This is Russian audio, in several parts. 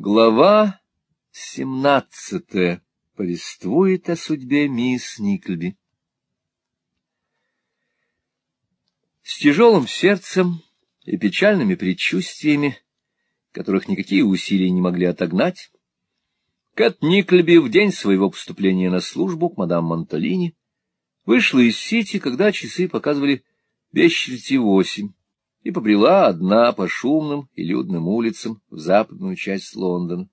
Глава семнадцатая повествует о судьбе мисс Никльби. С тяжелым сердцем и печальными предчувствиями, которых никакие усилия не могли отогнать, Кэт Никльби в день своего поступления на службу к мадам Монталини вышла из Сити, когда часы показывали без четверти восемь и побрела одна по шумным и людным улицам в западную часть Лондона.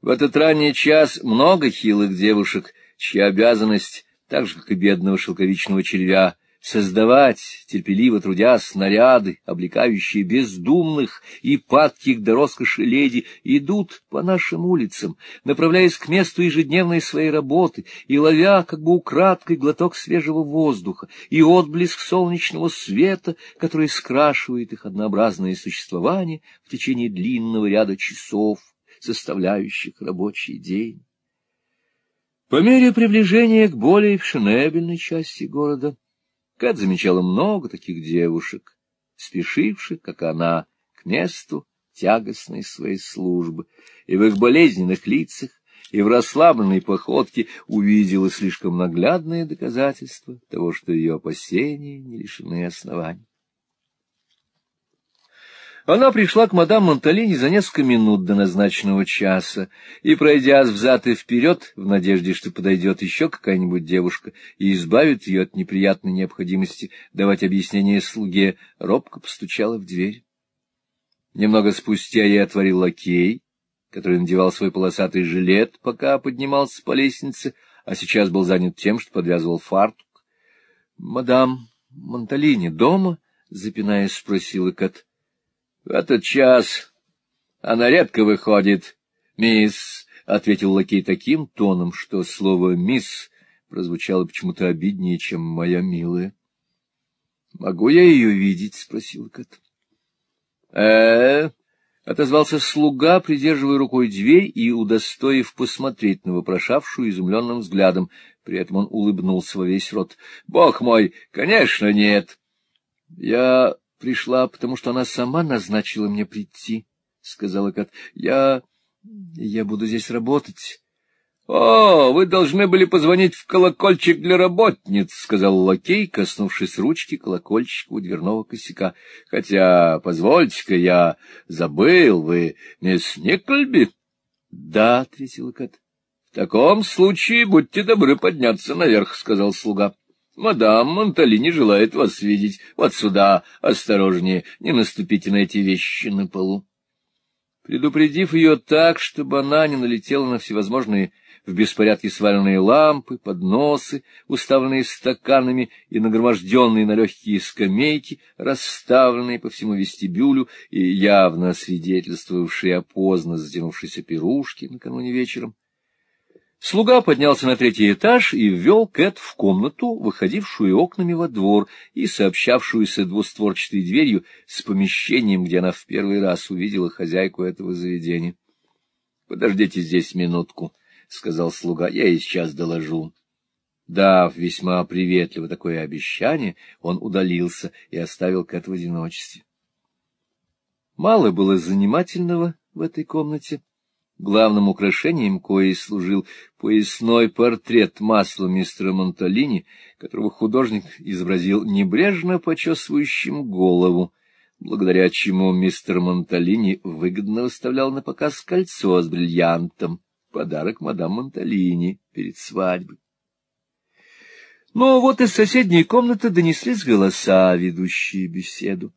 В этот ранний час много хилых девушек, чья обязанность, так же, как и бедного шелковичного червя, создавать, терпеливо трудя снаряды, облекающие бездумных и падких до роскоши леди, идут по нашим улицам, направляясь к месту ежедневной своей работы и ловя, как бы украдкой, глоток свежего воздуха и отблеск солнечного света, который скрашивает их однообразное существование в течение длинного ряда часов, составляющих рабочий день. По мере приближения к более фешенебельной части города, Кэт замечала много таких девушек, спешивших, как она, к месту тягостной своей службы, и в их болезненных лицах, и в расслабленной походке увидела слишком наглядное доказательство того, что ее опасения не лишены оснований. Она пришла к мадам Монталини за несколько минут до назначенного часа и, пройдя взад и вперед, в надежде, что подойдет еще какая-нибудь девушка и избавит ее от неприятной необходимости давать объяснение слуге, робко постучала в дверь. Немного спустя ей отворил лакей, который надевал свой полосатый жилет, пока поднимался по лестнице, а сейчас был занят тем, что подвязывал фартук. — Мадам Монталини дома? — запинаясь, спросила Кат. — В этот час она редко выходит, мисс, — ответил лакей таким тоном, что слово «мисс» прозвучало почему-то обиднее, чем «моя милая». — Могу я ее видеть? — спросил Кэт. э отозвался слуга, придерживая рукой дверь и удостоив посмотреть на вопрошавшую изумленным взглядом. При этом он улыбнулся во весь рот. — Бог мой, конечно, нет. — Я пришла, потому что она сама назначила мне прийти, — сказала Кат. — Я... я буду здесь работать. — О, вы должны были позвонить в колокольчик для работниц, — сказал лакей, коснувшись ручки колокольчика у дверного косяка. — Хотя, позвольте-ка, я забыл, вы мисс Никольби? — Да, — ответила Кат. — В таком случае будьте добры подняться наверх, — сказал слуга. Мадам Монтали желает вас видеть. Вот сюда, осторожнее, не наступите на эти вещи на полу. Предупредив ее так, чтобы она не налетела на всевозможные в беспорядке сваленные лампы, подносы, уставленные стаканами и нагроможденные на легкие скамейки, расставленные по всему вестибюлю и явно свидетельствовавшие о поздно затянувшейся пирушке накануне вечером, Слуга поднялся на третий этаж и ввел Кэт в комнату, выходившую окнами во двор и сообщавшуюся двустворчатой дверью с помещением, где она в первый раз увидела хозяйку этого заведения. — Подождите здесь минутку, — сказал слуга, — я и сейчас доложу. Дав весьма приветливо такое обещание, он удалился и оставил Кэт в одиночестве. Мало было занимательного в этой комнате. Главным украшением коей служил поясной портрет маслом мистера Монталини, которого художник изобразил небрежно почесывающим голову, благодаря чему мистер Монталини выгодно выставлял на показ кольцо с бриллиантом, подарок мадам Монталини перед свадьбой. Но вот из соседней комнаты донеслись голоса, ведущие беседу.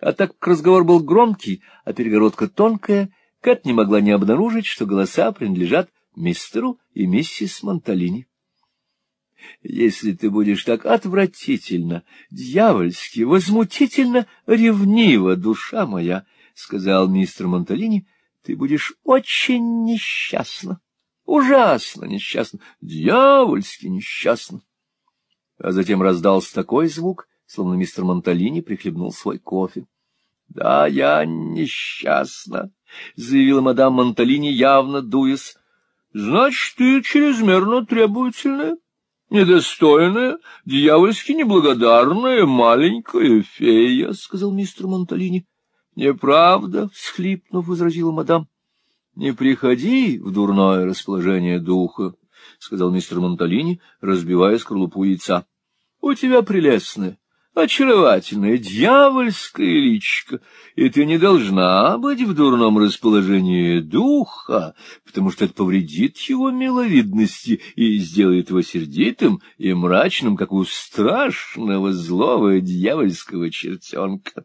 А так как разговор был громкий, а перегородка тонкая, Кэт не могла не обнаружить, что голоса принадлежат мистеру и миссис Монталини. Если ты будешь так отвратительно, дьявольски, возмутительно ревнива, душа моя, — сказал мистер Монталини, — ты будешь очень несчастна, ужасно несчастна, дьявольски несчастна. А затем раздался такой звук, словно мистер Монталини прихлебнул свой кофе. — Да, я несчастна, — заявила мадам Монталини, явно дуясь. — Значит, ты чрезмерно требовательная, недостойная, дьявольски неблагодарная маленькая фея, — сказал мистер Монталини. — Неправда, — всхлипнув, возразила мадам. — Не приходи в дурное расположение духа, — сказал мистер Монталини, разбивая скорлупу яйца. — У тебя прелестная, очаровательная, дьявольская личка, и ты не должна быть в дурном расположении духа, потому что это повредит его миловидности и сделает его сердитым и мрачным, как у страшного злого дьявольского чертенка.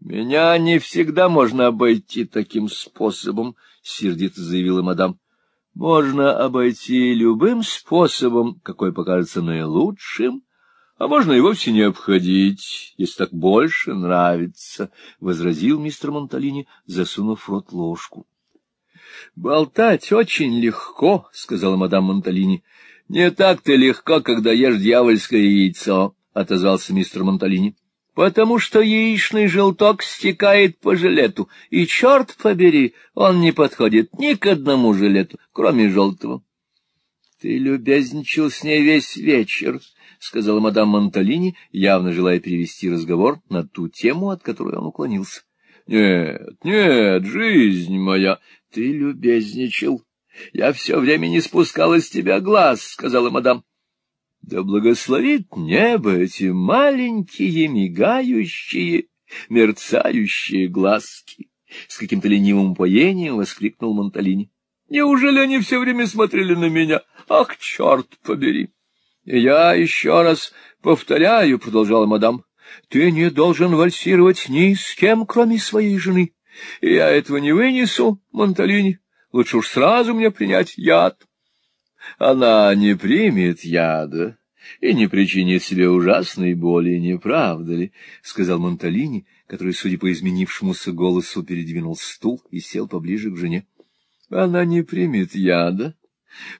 Меня не всегда можно обойти таким способом, — сердито заявила мадам. — Можно обойти любым способом, какой покажется наилучшим, а можно и вовсе не обходить, если так больше нравится, — возразил мистер Монталини, засунув в рот ложку. — Болтать очень легко, — сказала мадам Монталини. — Не так-то легко, когда ешь дьявольское яйцо, — отозвался мистер Монталини потому что яичный желток стекает по жилету, и, черт побери, он не подходит ни к одному жилету, кроме желтого. — Ты любезничал с ней весь вечер, — сказала мадам Монталини, явно желая перевести разговор на ту тему, от которой он уклонился. — Нет, нет, жизнь моя, ты любезничал. Я все время не спускала с тебя глаз, — сказала мадам. Да благословит небо эти маленькие, мигающие, мерцающие глазки! С каким-то ленивым упоением воскликнул Монталини. Неужели они все время смотрели на меня? Ах, черт побери! Я еще раз повторяю, — продолжала мадам, — ты не должен вальсировать ни с кем, кроме своей жены. Я этого не вынесу, Монталини. Лучше уж сразу мне принять яд. Она не примет яда и не причинит себе ужасной боли, не правда ли? — сказал Монталини, который, судя по изменившемуся голосу, передвинул стул и сел поближе к жене. — Она не примет яда,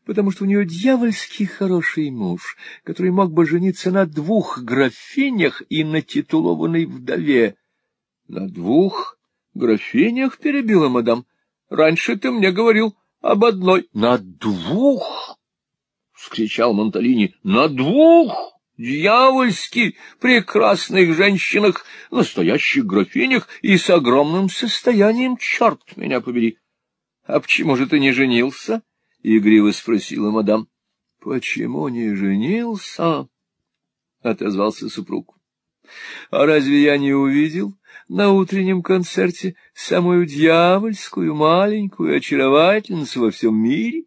потому что у нее дьявольский хороший муж, который мог бы жениться на двух графинях и на титулованной вдове. — На двух графинях? — перебила мадам. — Раньше ты мне говорил об одной. — На двух? — вскричал Монталини. — На двух дьявольски прекрасных женщинах, настоящих графинях и с огромным состоянием, черт меня побери! — А почему же ты не женился? — игриво спросила мадам. — Почему не женился? — отозвался супруг. — А разве я не увидел на утреннем концерте самую дьявольскую, маленькую очаровательницу во всем мире?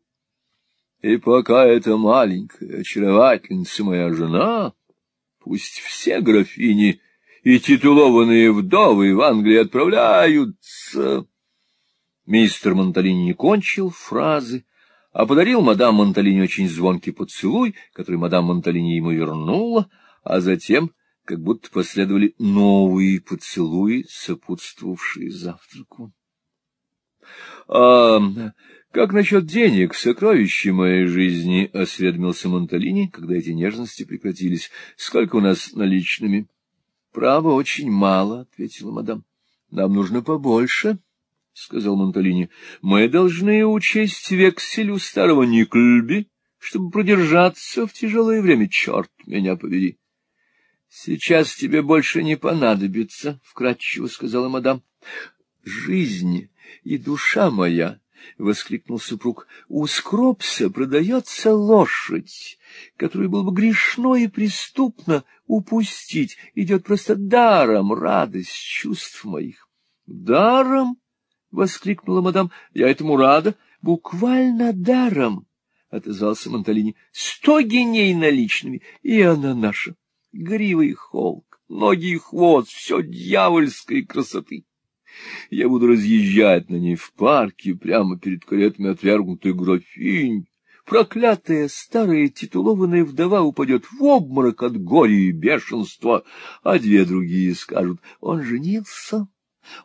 И пока эта маленькая очаровательница моя жена, пусть все графини и титулованные вдовы в Англии отправляются... Мистер Монталини не кончил фразы, а подарил мадам Монталини очень звонкий поцелуй, который мадам Монталини ему вернула, а затем как будто последовали новые поцелуи, сопутствовавшие завтраку. — А как насчет денег, сокровища моей жизни? — осведомился Монталини, когда эти нежности прекратились. — Сколько у нас наличными? — Право, очень мало, — ответила мадам. — Нам нужно побольше, — сказал Монталини. — Мы должны учесть вексель у старого Никльби, чтобы продержаться в тяжелое время. Черт меня побери! —— Сейчас тебе больше не понадобится, — вкратчиво сказала мадам. — Жизнь и душа моя, — воскликнул супруг, — у Скропса продается лошадь, которую было бы грешно и преступно упустить. Идет просто даром радость чувств моих. — Даром? — воскликнула мадам. — Я этому рада. — Буквально даром, — отозвался Монталини. — Сто геней наличными, и она наша. — гривый холк, ноги и хвост, все дьявольской красоты. Я буду разъезжать на ней в парке, прямо перед каретами отвергнутой графинь. Проклятая старая титулованная вдова упадет в обморок от горя и бешенства, а две другие скажут, он женился,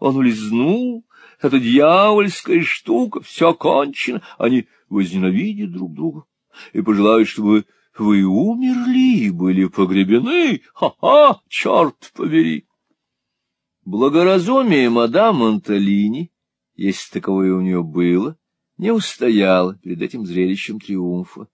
он улизнул, это дьявольская штука, все кончено, они возненавидят друг друга и пожелают, чтобы вы умерли и были погребены. Ха-ха, черт побери! Благоразумие мадам Анталини, если таковое у нее было, не устояло перед этим зрелищем триумфа.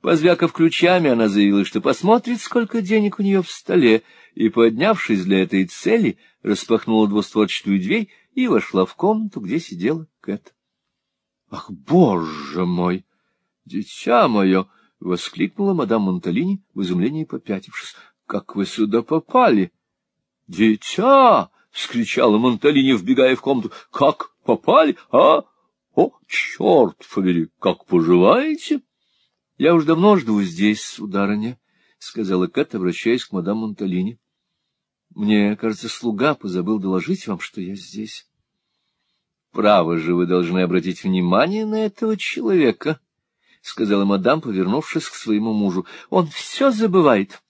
Позвякав ключами, она заявила, что посмотрит, сколько денег у нее в столе, и, поднявшись для этой цели, распахнула двустворчатую дверь и вошла в комнату, где сидела Кэт. — Ах, боже мой! Дитя мое! — воскликнула мадам Монталини в изумлении попятившись. — Как вы сюда попали? — Дитя! — вскричала Монталини, вбегая в комнату. — Как попали? А? О, черт побери! Как поживаете? — Я уж давно жду здесь, сударыня, — сказала Кэт, обращаясь к мадам Монталини. — Мне, кажется, слуга позабыл доложить вам, что я здесь. — Право же, вы должны обратить внимание на этого человека, — сказала мадам, повернувшись к своему мужу. — Он все забывает.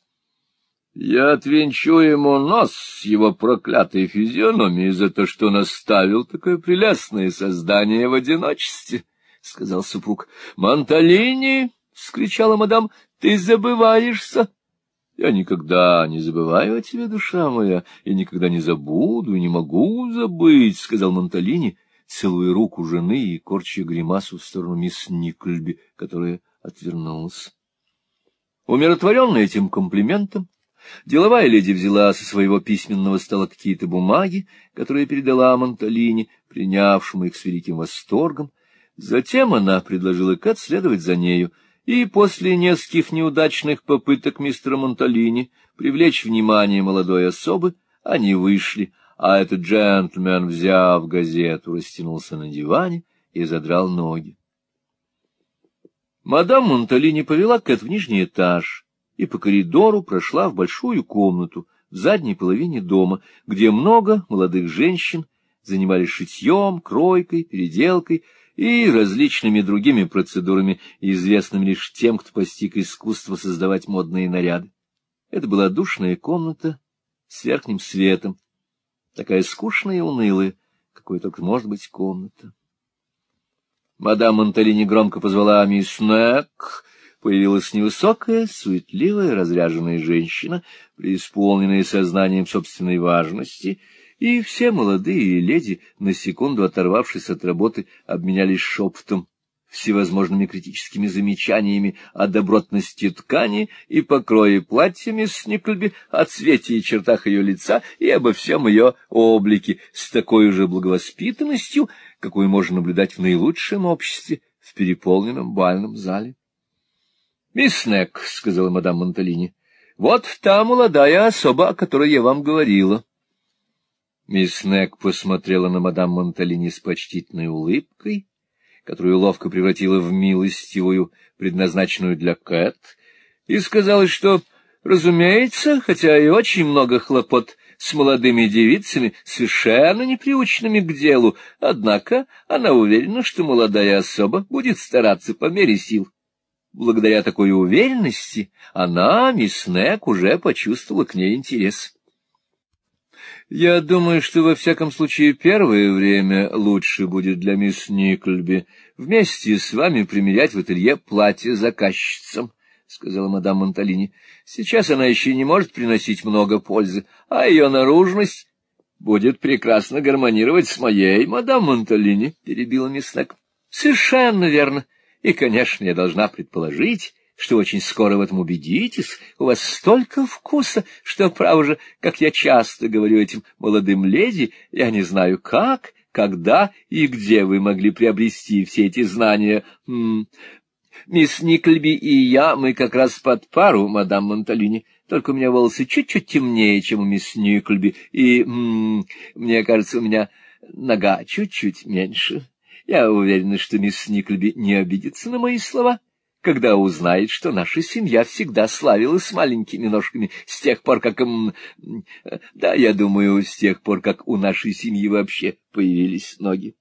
— Я отвинчу ему нос с его проклятой физиономией за то, что он оставил такое прелестное создание в одиночестве, — сказал супруг. — Монталини! — вскричала мадам. — Ты забываешься. — Я никогда не забываю о тебе, душа моя, и никогда не забуду, и не могу забыть, — сказал Монталини, целуя руку жены и корча гримасу в сторону мисс Никльби, которая отвернулась. Умиротворенная этим комплиментом, деловая леди взяла со своего письменного стола какие-то бумаги, которые передала Монталини, принявшему их с великим восторгом. Затем она предложила Кэт следовать за нею, и после нескольких неудачных попыток мистера Монталини привлечь внимание молодой особы, они вышли, а этот джентльмен, взяв газету, растянулся на диване и задрал ноги. Мадам Монталини повела Кэт в нижний этаж и по коридору прошла в большую комнату в задней половине дома, где много молодых женщин занимались шитьем, кройкой, переделкой и различными другими процедурами, известными лишь тем, кто постиг искусство создавать модные наряды. Это была душная комната с верхним светом, такая скучная и унылая, какой только может быть комната. Мадам Монталини громко позвала мисс Нэк. Появилась невысокая, суетливая, разряженная женщина, преисполненная сознанием собственной важности, и все молодые леди, на секунду оторвавшись от работы, обменялись шепотом всевозможными критическими замечаниями о добротности ткани и покрое платья мисс Никльби, о цвете и чертах ее лица и обо всем ее облике, с такой же благовоспитанностью, какую можно наблюдать в наилучшем обществе в переполненном бальном зале. — Мисс Нек, — сказала мадам Монталини, — вот та молодая особа, о которой я вам говорила. Мисс Нек посмотрела на мадам Монталини с почтительной улыбкой, которую ловко превратила в милостивую, предназначенную для Кэт, и сказала, что, разумеется, хотя и очень много хлопот с молодыми девицами, совершенно неприученными к делу, однако она уверена, что молодая особа будет стараться по мере сил. Благодаря такой уверенности она, мисс Нек, уже почувствовала к ней интерес. Я думаю, что во всяком случае первое время лучше будет для мисс Никльби вместе с вами примерять в ателье платье заказчицам, — сказала мадам Монталини. — Сейчас она еще не может приносить много пользы, а ее наружность будет прекрасно гармонировать с моей, мадам Монталини, — перебила мисс Нек. — Совершенно верно. И, конечно, я должна предположить, что очень скоро в этом убедитесь. У вас столько вкуса, что, право же, как я часто говорю этим молодым леди, я не знаю как, когда и где вы могли приобрести все эти знания. М -м Мисс Никльби и я, мы как раз под пару, мадам Монталини. Только у меня волосы чуть-чуть темнее, чем у мисс Никльби, и, м -м, мне кажется, у меня нога чуть-чуть меньше. Я уверена, что мисс Никльби не обидится на мои слова когда узнает, что наша семья всегда славилась маленькими ножками с тех пор, как... Да, я думаю, с тех пор, как у нашей семьи вообще появились ноги.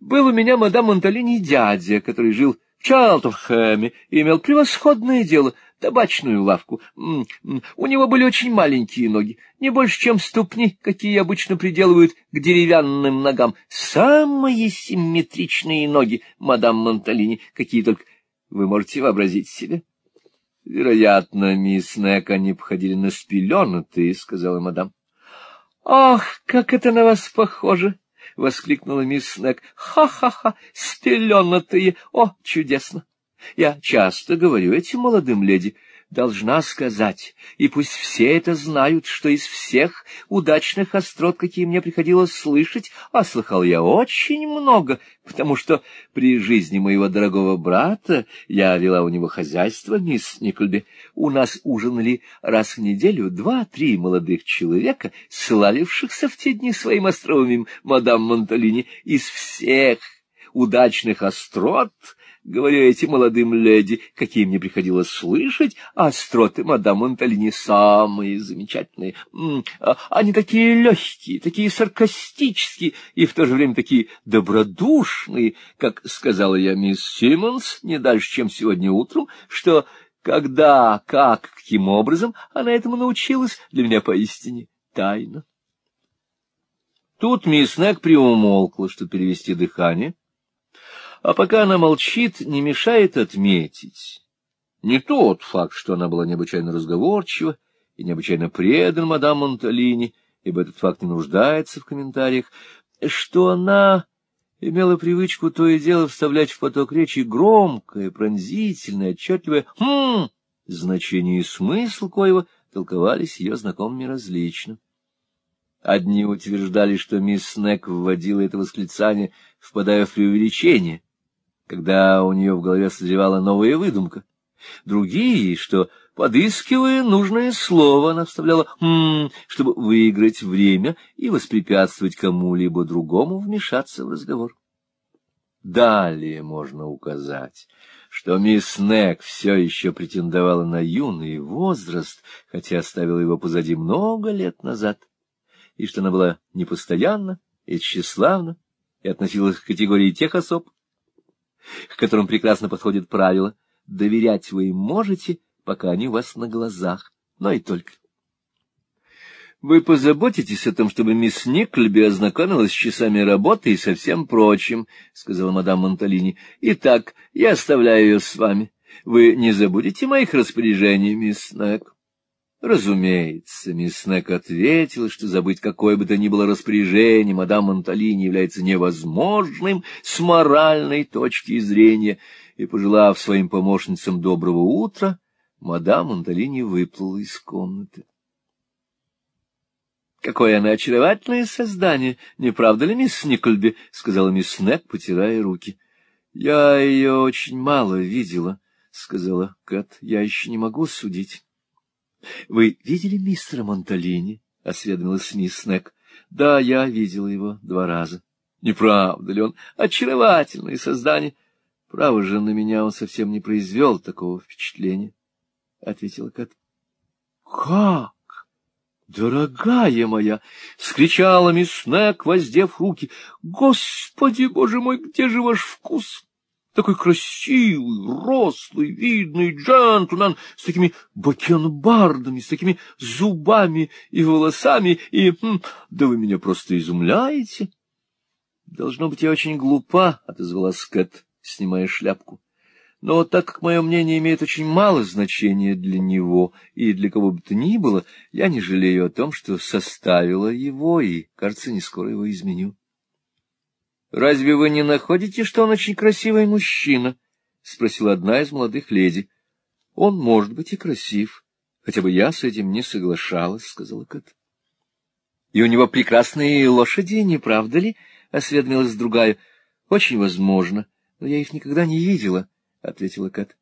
Был у меня мадам Монталини дядя, который жил в Чарлтонхэме и имел превосходное дело — табачную лавку. У него были очень маленькие ноги, не больше, чем ступни, какие обычно приделывают к деревянным ногам. Самые симметричные ноги, мадам Монталини, какие только вы можете вообразить себе? — Вероятно, мисс Нек, они походили на спеленутые, — сказала мадам. — Ах, как это на вас похоже! — воскликнула мисс Нек. «Ха — Ха-ха-ха! Спеленутые! О, чудесно! Я часто говорю этим молодым леди, должна сказать, и пусть все это знают, что из всех удачных острот, какие мне приходилось слышать, а слыхал я очень много, потому что при жизни моего дорогого брата я вела у него хозяйство, мисс Никольби. У нас ужинали раз в неделю два-три молодых человека, славившихся в те дни своим остроумием мадам Монталини, из всех удачных острот Говорю этим молодым леди, какие мне приходилось слышать, а остроты мадам Монталини самые замечательные. А, они такие легкие, такие саркастические и в то же время такие добродушные, как сказала я мисс Симмонс не дальше, чем сегодня утром, что когда, как, каким образом она этому научилась, для меня поистине тайна. Тут мисс Нек приумолкла, чтобы перевести дыхание, — а пока она молчит, не мешает отметить не тот факт, что она была необычайно разговорчива и необычайно предана мадам Монталини, ибо этот факт не нуждается в комментариях, что она имела привычку то и дело вставлять в поток речи громкое, пронзительное, отчетливое «хм», значение и смысл коего толковались ее знакомыми различно. Одни утверждали, что мисс Снег вводила это восклицание, впадая в преувеличение, когда у нее в голове созревала новая выдумка. Другие, что, подыскивая нужное слово, она вставляла «м», чтобы выиграть время и воспрепятствовать кому-либо другому вмешаться в разговор. Далее можно указать, что мисс Нек все еще претендовала на юный возраст, хотя оставила его позади много лет назад, и что она была непостоянна и тщеславна, и относилась к категории тех особ, к которым прекрасно подходит правило «доверять вы им можете, пока они у вас на глазах, но и только». Вы позаботитесь о том, чтобы мисс Никльби ознакомилась с часами работы и со всем прочим, — сказала мадам Монталини. — Итак, я оставляю ее с вами. Вы не забудете моих распоряжений, мисс Снег? Разумеется, мисс Снег ответила, что забыть какое бы то ни было распоряжение мадам Монталини является невозможным с моральной точки зрения, и, пожелав своим помощницам доброго утра, мадам Монталини выплыла из комнаты. «Какое она очаровательное создание, не правда ли, мисс Никольби?» — сказала мисс Снег, потирая руки. «Я ее очень мало видела», — сказала Кэт. «Я еще не могу судить». — Вы видели мистера Монталини? — осведомилась мисс Снег. — Да, я видела его два раза. — Не правда ли он? Очаровательное создание. — Право же, на меня он совсем не произвел такого впечатления, — ответила Кат. — Как? «Дорогая моя!» — скричала мисс Снег, воздев руки. «Господи, боже мой, где же ваш вкус?» Такой красивый, рослый, видный джентльмен с такими бакенбардами, с такими зубами и волосами, и... Хм, да вы меня просто изумляете. — Должно быть, я очень глупа, — отозвалась Кэт, снимая шляпку. Но так как мое мнение имеет очень мало значения для него и для кого бы то ни было, я не жалею о том, что составила его, и, кажется, не скоро его изменю. Разве вы не находите, что он очень красивый мужчина? — спросила одна из молодых леди. — Он может быть и красив. Хотя бы я с этим не соглашалась, — сказала Кэт. — И у него прекрасные лошади, не правда ли? — осведомилась другая. — Очень возможно, но я их никогда не видела, — ответила Кэт.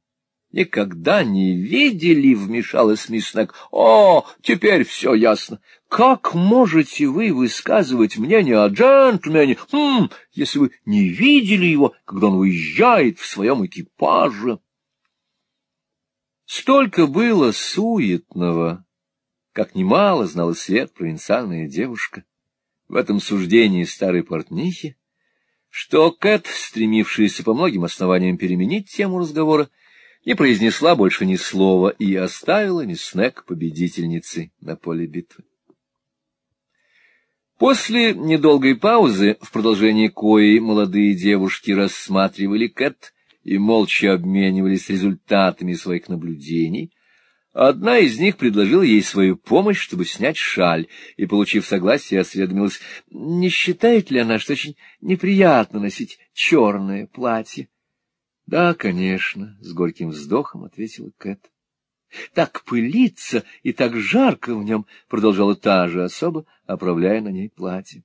Никогда не видели, — вмешалась мисс Снег. — О, теперь все ясно. Как можете вы высказывать мнение о джентльмене, хм, если вы не видели его, когда он уезжает в своем экипаже? Столько было суетного, как немало знала свет провинциальная девушка в этом суждении старой портнихи, что Кэт, стремившаяся по многим основаниям переменить тему разговора, не произнесла больше ни слова и оставила мисс Снег победительницей на поле битвы. После недолгой паузы, в продолжении коей молодые девушки рассматривали Кэт и молча обменивались результатами своих наблюдений, одна из них предложила ей свою помощь, чтобы снять шаль, и, получив согласие, осведомилась, не считает ли она, что очень неприятно носить черное платье. — Да, конечно, — с горьким вздохом ответила Кэт. Так пылится и так жарко в нем, — продолжала та же особа, оправляя на ней платье.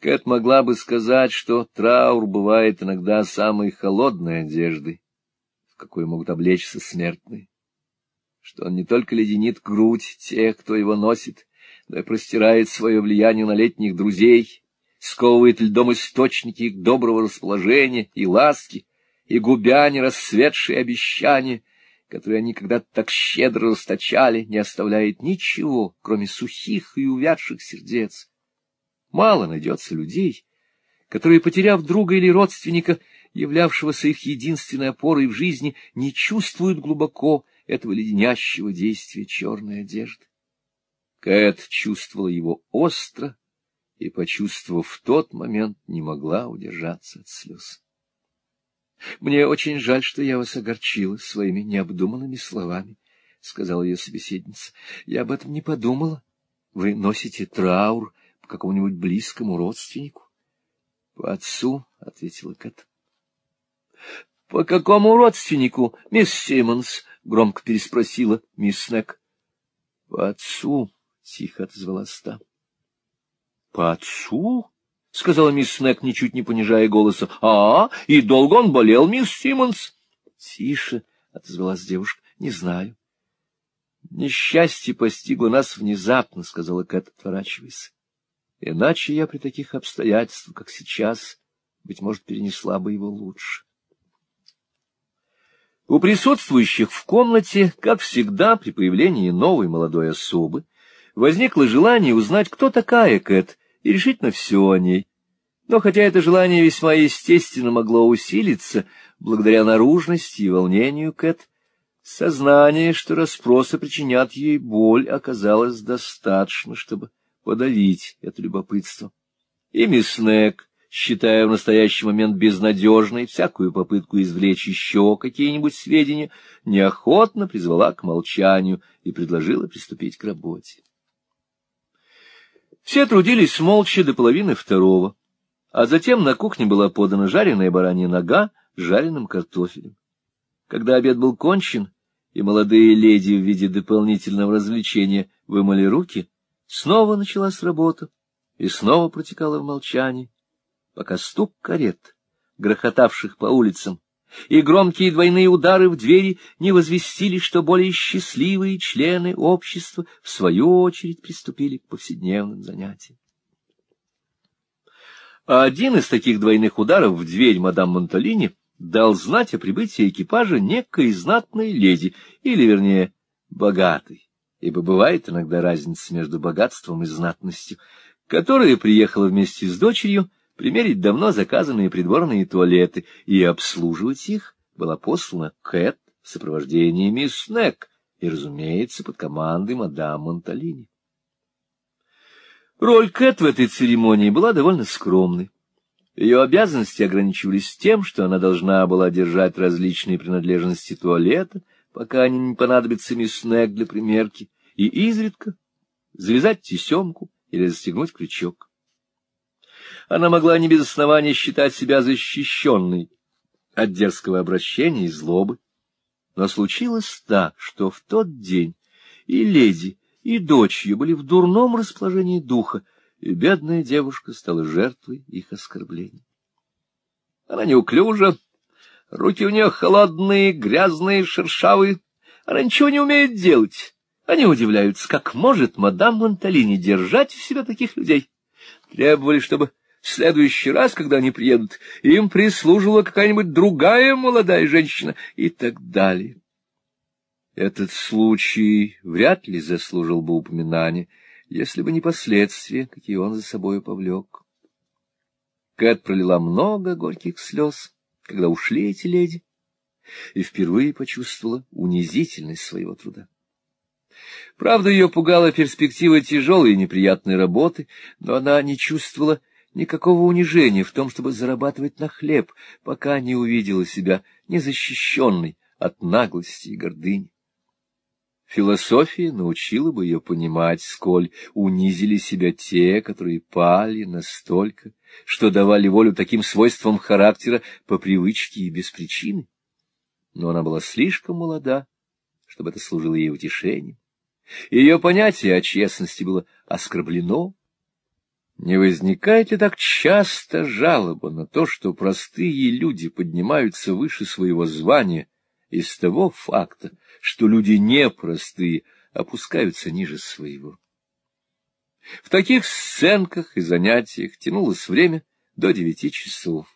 Кэт могла бы сказать, что траур бывает иногда самой холодной одеждой, в какой могут облечься смертные, что он не только леденит грудь тех, кто его носит, но и простирает свое влияние на летних друзей, сковывает льдом источники их доброго расположения и ласки, и губя нерасцветшие обещания, которые они когда-то так щедро расточали, не оставляет ничего, кроме сухих и увядших сердец. Мало найдется людей, которые, потеряв друга или родственника, являвшегося их единственной опорой в жизни, не чувствуют глубоко этого леденящего действия черной одежды. Кэт чувствовала его остро и, почувствовав в тот момент, не могла удержаться от слез. — Мне очень жаль, что я вас огорчила своими необдуманными словами, — сказала ее собеседница. — Я об этом не подумала. Вы носите траур по какому-нибудь близкому родственнику. — По отцу, — ответила Кэт. — По какому родственнику, мисс Симмонс? — громко переспросила мисс Снег. — По отцу, — тихо отозвалась та. — По отцу? — сказала мисс Снег, ничуть не понижая голоса. — А, и долго он болел, мисс Симмонс? — Тише, — отозвалась девушка, — не знаю. — Несчастье постигло нас внезапно, — сказала Кэт, отворачиваясь. Иначе я при таких обстоятельствах, как сейчас, быть может, перенесла бы его лучше. У присутствующих в комнате, как всегда, при появлении новой молодой особы, возникло желание узнать, кто такая Кэт, и решить на все о ней. Но хотя это желание весьма естественно могло усилиться, благодаря наружности и волнению Кэт, сознание, что расспросы причинят ей боль, оказалось достаточно, чтобы подавить это любопытство. И мисс Нек, считая в настоящий момент безнадежной всякую попытку извлечь еще какие-нибудь сведения, неохотно призвала к молчанию и предложила приступить к работе. Все трудились молча до половины второго, а затем на кухне была подана жареная баранья нога с жареным картофелем. Когда обед был кончен, и молодые леди в виде дополнительного развлечения вымыли руки, Снова началась работа, и снова протекала в молчании, пока стук карет, грохотавших по улицам, и громкие двойные удары в двери не возвестили, что более счастливые члены общества в свою очередь приступили к повседневным занятиям. А один из таких двойных ударов в дверь мадам Монталини дал знать о прибытии экипажа некой знатной леди, или, вернее, богатой ибо бывает иногда разница между богатством и знатностью, которая приехала вместе с дочерью примерить давно заказанные придворные туалеты, и обслуживать их была послана Кэт в сопровождении мисс Снег и, разумеется, под командой мадам Монталини. Роль Кэт в этой церемонии была довольно скромной. Ее обязанности ограничивались тем, что она должна была держать различные принадлежности туалета, пока они не понадобятся мисс Снег для примерки, и изредка завязать тесемку или застегнуть крючок. Она могла не без основания считать себя защищенной от дерзкого обращения и злобы. Но случилось так, что в тот день и леди, и дочь ее были в дурном расположении духа, и бедная девушка стала жертвой их оскорблений. Она неуклюжа, руки у нее холодные, грязные, шершавые, она ничего не умеет делать. Они удивляются, как может мадам Монталини держать в себе таких людей. Требовали, чтобы в следующий раз, когда они приедут, им прислуживала какая-нибудь другая молодая женщина и так далее. Этот случай вряд ли заслужил бы упоминания, если бы не последствия, какие он за собой повлек. Кэт пролила много горьких слез, когда ушли эти леди, и впервые почувствовала унизительность своего труда. Правда, ее пугала перспектива тяжелой и неприятной работы, но она не чувствовала никакого унижения в том, чтобы зарабатывать на хлеб, пока не увидела себя незащищенной от наглости и гордыни. Философия научила бы ее понимать, сколь унизили себя те, которые пали настолько, что давали волю таким свойствам характера по привычке и без причины. Но она была слишком молода чтобы это служило ей утешением. Ее понятие о честности было оскорблено. Не возникает ли так часто жалоба на то, что простые люди поднимаются выше своего звания из того факта, что люди непростые опускаются ниже своего? В таких сценках и занятиях тянулось время до девяти часов.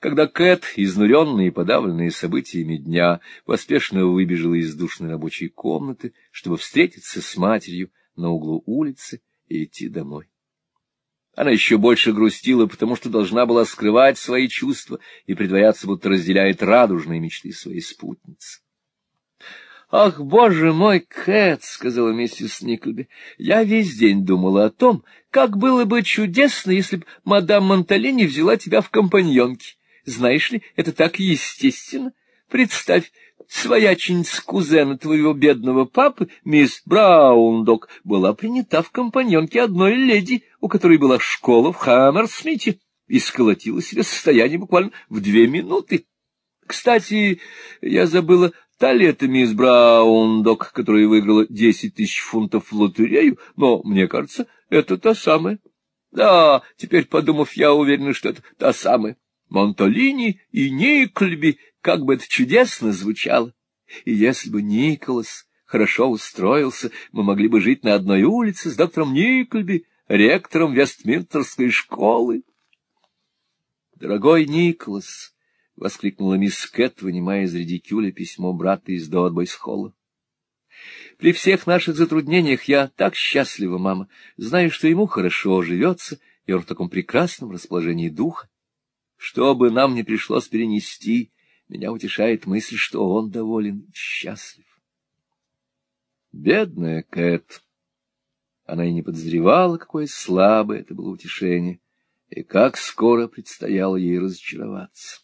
Когда Кэт, изнуренная и подавленная событиями дня, поспешно выбежала из душной рабочей комнаты, чтобы встретиться с матерью на углу улицы и идти домой. Она еще больше грустила, потому что должна была скрывать свои чувства и притворяться, будто разделяет радужные мечты своей спутницы. — Ах, боже мой, Кэт, — сказала миссис Никльби, — я весь день думала о том, как было бы чудесно, если бы мадам Монталини взяла тебя в компаньонки. Знаешь ли, это так естественно. Представь, свояченица кузена твоего бедного папы, мисс Браундок, была принята в компаньонки одной леди, у которой была школа в Хаммерсмите, и сколотила себе состояние буквально в две минуты. Кстати, я забыла Та лето мисс Браундок, которая выиграла десять тысяч фунтов в лотерею, но, мне кажется, это та самая. Да, теперь, подумав, я уверена, что это та самая. Монталини и Никльби, как бы это чудесно звучало. И если бы Николас хорошо устроился, мы могли бы жить на одной улице с доктором Никльби, ректором Вестминстерской школы. Дорогой Николас, — воскликнула мисс Кэт, вынимая из редикюля письмо брата из Дорбайс-холла. — При всех наших затруднениях я так счастлива, мама, знаю, что ему хорошо живется, и он в таком прекрасном расположении духа. Что бы нам не пришлось перенести, меня утешает мысль, что он доволен счастлив. Бедная Кэт! Она и не подозревала, какое слабое это было утешение, и как скоро предстояло ей разочароваться.